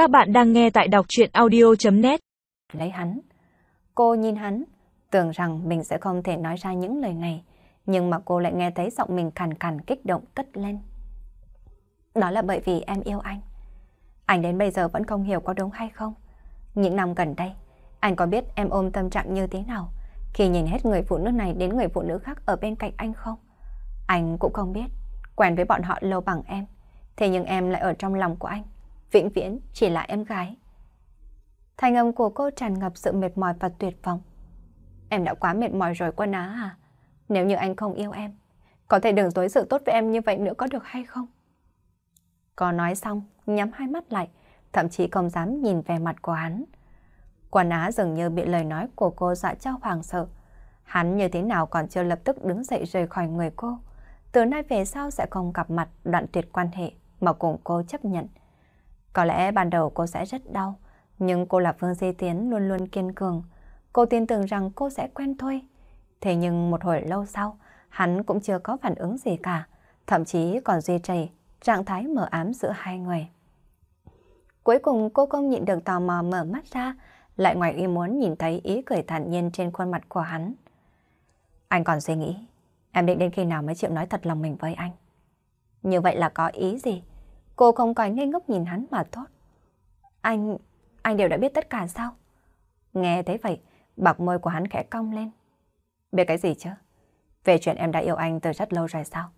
Các bạn đang nghe tại đọc chuyện audio.net Lấy hắn. Cô nhìn hắn, tưởng rằng mình sẽ không thể nói ra những lời này, nhưng mà cô lại nghe thấy giọng mình khàn khàn kích động cất lên. Đó là bởi vì em yêu anh. Anh đến bây giờ vẫn không hiểu có đúng hay không. Những năm gần đây, anh có biết em ôm tâm trạng như thế nào khi nhìn hết người phụ nữ này đến người phụ nữ khác ở bên cạnh anh không? Anh cũng không biết, quen với bọn họ lâu bằng em. Thế nhưng em lại ở trong lòng của anh, vĩnh viễn chỉ là em gái. Thanh âm của cô tràn ngập sự mệt mỏi và tuyệt vọng. Em đã quá mệt mỏi rồi quân á à? Nếu như anh không yêu em, có thể đừng đối xử tốt với em như vậy nữa có được hay không? Có nói xong, nhắm hai mắt lại, thậm chí không dám nhìn về mặt của hắn. Quan á dường như bị lời nói của cô dọa cho hoàng sợ. Hắn như thế nào còn chưa lập tức đứng dậy rời khỏi người cô. Từ nay về sau sẽ không gặp mặt đoạn tuyệt quan hệ mà cùng cô chấp nhận. Có lẽ ban đầu cô sẽ rất đau, nhưng cô là Phương Di Tiến luôn luôn kiên cường. Cô tin tưởng rằng cô sẽ quen thôi. Thế nhưng một hồi lâu sau, hắn cũng chưa có phản ứng gì cả, thậm chí còn duy trì trạng thái mờ ám giữa hai người. Cuối cùng cô không nhịn được tò mò mở mắt ra, lại ngoài ý muốn nhìn thấy ý cười thản nhiên trên khuôn mặt của hắn. Anh còn suy nghĩ, em định đến khi nào mới chịu nói thật lòng mình với anh. Như vậy là có ý gì? Cô không còn ngây ngốc nhìn hắn mà thốt Anh, anh đều đã biết tất cả sao? Nghe thấy vậy, bạc môi của hắn khẽ cong lên. Biết cái gì chứ? Về chuyện em đã yêu anh từ rất lâu rồi sao?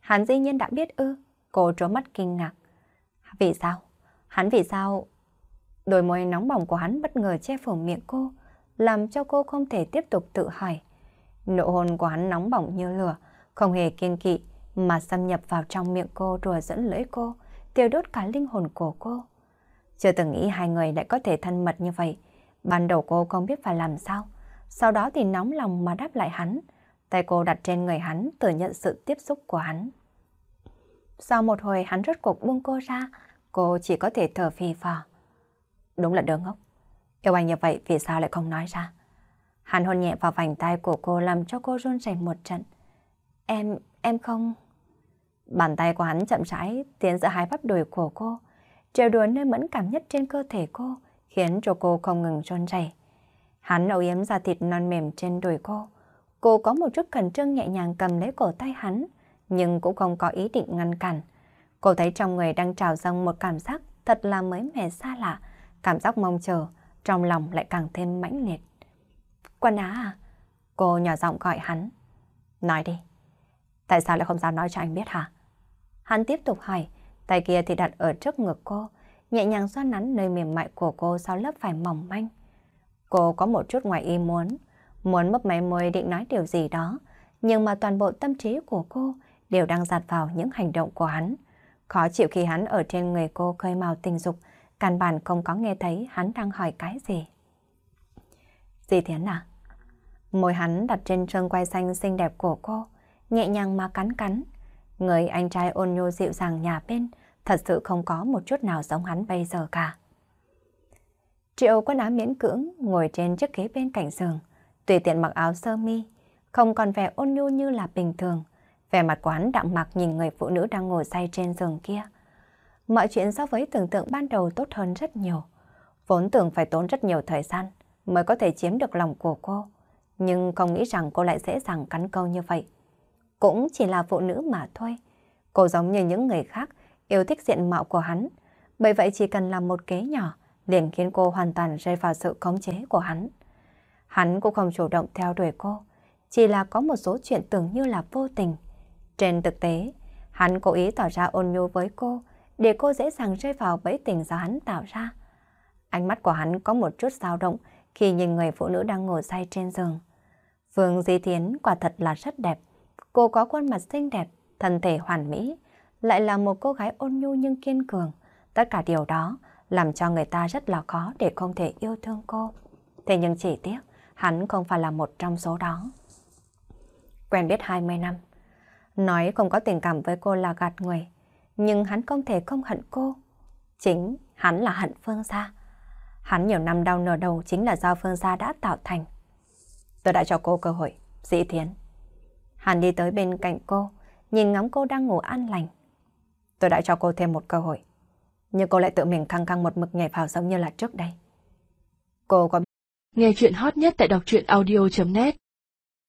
Hắn dĩ nhiên đã biết ư. Cô trố mắt kinh ngạc. Vì sao? Hắn vì sao? Đôi môi nóng bỏng của hắn bất ngờ che phủ miệng cô, làm cho cô không thể tiếp tục tự hỏi. Nụ hôn của hắn nóng bỏng như lửa, không hề kiên kỵ, mà xâm nhập vào trong miệng cô đùa dẫn lưỡi cô, tiêu đốt cả linh hồn của cô. Chưa từng nghĩ hai người lại có thể thân mật như vậy. Ban đầu cô không biết phải làm sao. Sau đó thì nóng lòng mà đáp lại hắn. Tay cô đặt trên người hắn tự nhận sự tiếp xúc của hắn. Sau một hồi hắn rốt cuộc buông cô ra, cô chỉ có thể thở phì phò. Đúng là đứa ngốc. Yêu anh như vậy vì sao lại không nói ra? Hắn hôn nhẹ vào vành tay của cô làm cho cô run rẩy một trận. Em, em không... Bàn tay của hắn chậm rãi tiến giữa hai bắp đùi của cô, trêu đùa nơi mẫn cảm nhất trên cơ thể cô, khiến cho cô không ngừng run rẩy. Hắn âu yếm da thịt non mềm trên đùi cô. Cô có một chút khẩn trương nhẹ nhàng cầm lấy cổ tay hắn, nhưng cũng không có ý định ngăn cản. Cô thấy trong người đang trào dâng một cảm giác thật là mới mẻ xa lạ, cảm giác mong chờ, trong lòng lại càng thêm mãnh liệt. Quân á à? Cô nhỏ giọng gọi hắn. Nói đi. Tại sao lại không dám nói cho anh biết hả? Hắn tiếp tục hỏi, tay kia thì đặt ở trước ngực cô, nhẹ nhàng xoa nắn nơi mềm mại của cô sau lớp vải mỏng manh. Cô có một chút ngoài ý muốn, muốn mấp máy môi định nói điều gì đó, nhưng mà toàn bộ tâm trí của cô đều đang dạt vào những hành động của hắn. Khó chịu khi hắn ở trên người cô khơi màu tình dục, căn bản không có nghe thấy hắn đang hỏi cái gì. Gì thế à? Môi hắn đặt trên trơn quay xanh xinh đẹp của cô, nhẹ nhàng mà cắn cắn. Người anh trai ôn nhô dịu dàng nhà bên, thật sự không có một chút nào giống hắn bây giờ cả. Triệu quân áo miễn cưỡng ngồi trên chiếc ghế bên cạnh giường, tùy tiện mặc áo sơ mi, không còn vẻ ôn nhu như là bình thường. Vẻ mặt quán đạm mặc nhìn người phụ nữ đang ngồi say trên giường kia. Mọi chuyện so với tưởng tượng ban đầu tốt hơn rất nhiều. Vốn tưởng phải tốn rất nhiều thời gian mới có thể chiếm được lòng của cô. Nhưng không nghĩ rằng cô lại dễ dàng cắn câu như vậy. Cũng chỉ là phụ nữ mà thôi. Cô giống như những người khác yêu thích diện mạo của hắn. Bởi vậy chỉ cần làm một kế nhỏ liền khiến cô hoàn toàn rơi vào sự khống chế của hắn. Hắn cũng không chủ động theo đuổi cô, chỉ là có một số chuyện tưởng như là vô tình. Trên thực tế, hắn cố ý tỏ ra ôn nhu với cô, để cô dễ dàng rơi vào bẫy tình do hắn tạo ra. Ánh mắt của hắn có một chút dao động khi nhìn người phụ nữ đang ngồi say trên giường. Phương Di Thiến quả thật là rất đẹp. Cô có khuôn mặt xinh đẹp, thân thể hoàn mỹ, lại là một cô gái ôn nhu nhưng kiên cường. Tất cả điều đó làm cho người ta rất là khó để không thể yêu thương cô. Thế nhưng chỉ tiếc, hắn không phải là một trong số đó. Quen biết 20 năm, nói không có tình cảm với cô là gạt người, nhưng hắn không thể không hận cô. Chính hắn là hận Phương Gia. Hắn nhiều năm đau nở đầu chính là do Phương Gia đã tạo thành. Tôi đã cho cô cơ hội, dĩ thiến. Hắn đi tới bên cạnh cô, nhìn ngắm cô đang ngủ an lành. Tôi đã cho cô thêm một cơ hội. Nhưng cô lại tự mình căng căng một mực nhảy vào giống như là trước đây. Cô có Nghe chuyện hot nhất tại đọc truyện audio.net